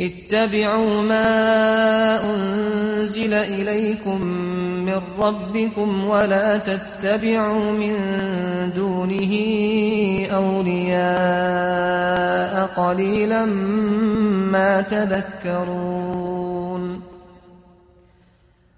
اتبعوا ما أنزل إليكم من ربكم ولا تتبعوا من دونه أولياء قليلا ما تذكرون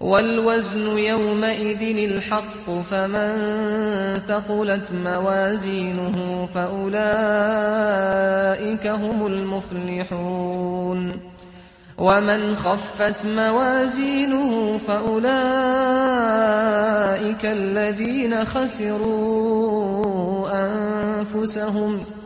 والوزن يومئذ الحق فمن تقلت موازينه فأولئك هم المفلحون ومن خفت موازينه فأولئك الذين خسروا أنفسهم فأولئك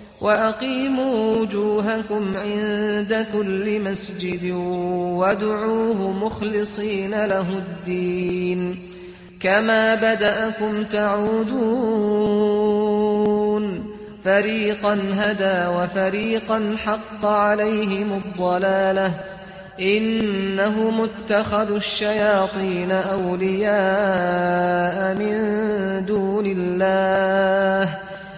وأقيموا وجوهكم عند كل مسجد وادعوه مخلصين له الدين كما بدأكم تعودون فريقا هدى وفريقا حق عليهم الضلالة إنهم اتخذوا الشياطين أولياء من دون الله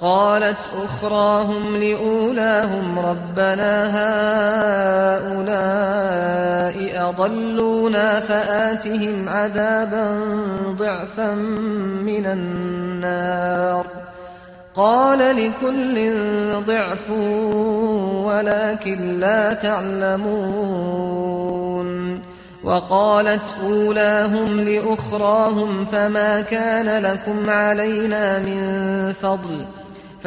قالت أخراهم لأولاهم ربنا هؤلاء أضلونا فآتهم عذابا ضعفا من النار. قال لكل ضعف ولكن لا تعلمون. وقالت أولاهم لأخراهم فما كان لكم علينا من فضل.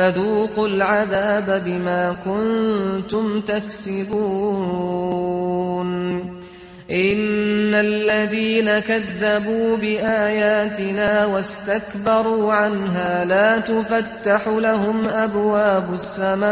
فذوقوا العذاب بما كنتم تكسبون. إن الذين كذبوا بآياتنا واستكبروا عنها لا تفتح لهم أبواب السماء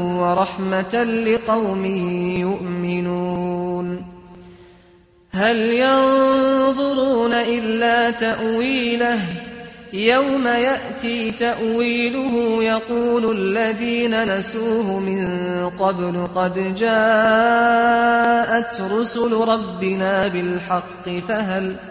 ورحمة لقوم يؤمنون. هل ينظرون إلا تأويله؟ يوم يأتي تأويله يقول الذين نسوه من قبل قد جاءت رسل ربنا بالحق فهل ينظرون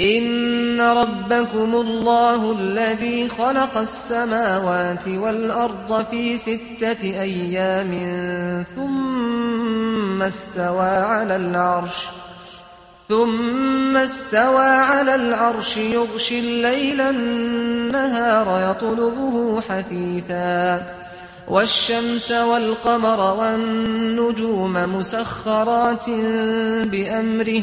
ان ربكم الله الذي خلق السماوات والارض في سته أيام ثم استوى على العرش ثم استوى على العرش يغشي الليل النهار يطلبه حثيثا والشمس والقمر والنجوم مسخرات بأمره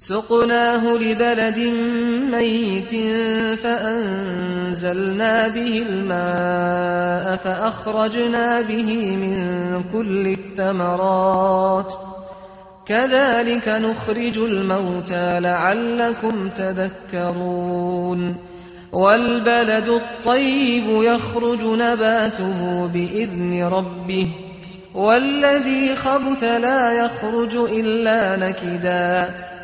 سقناه لبلد ميت فأنزلنا به الماء فأخرجنا به من كل التمرات كذلك نخرج الموتى لعلكم تذكرون. والبلد الطيب يخرج نباته بإذن ربه. والذي خبث لا يخرج إلا نكداً.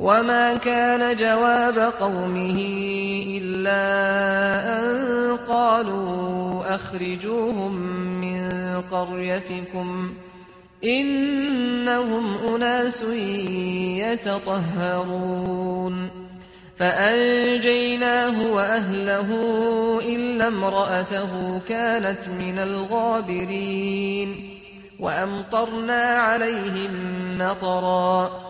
وما كان جواب قومه إلا أن قالوا أخرجوهم من قريتكم إنهم أناس يتطهرون فأنجيناه وأهله إلا امرأته كانت من الغابرين وأمطرنا عليهم مطرًا